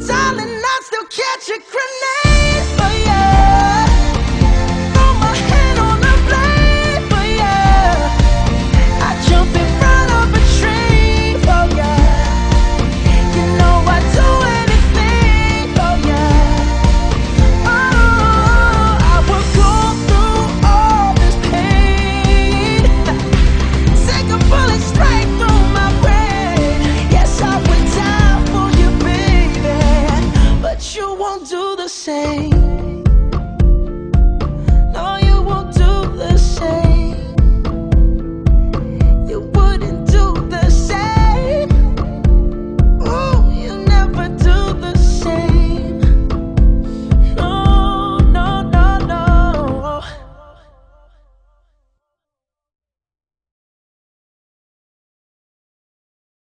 darling, I still catch a grenade. say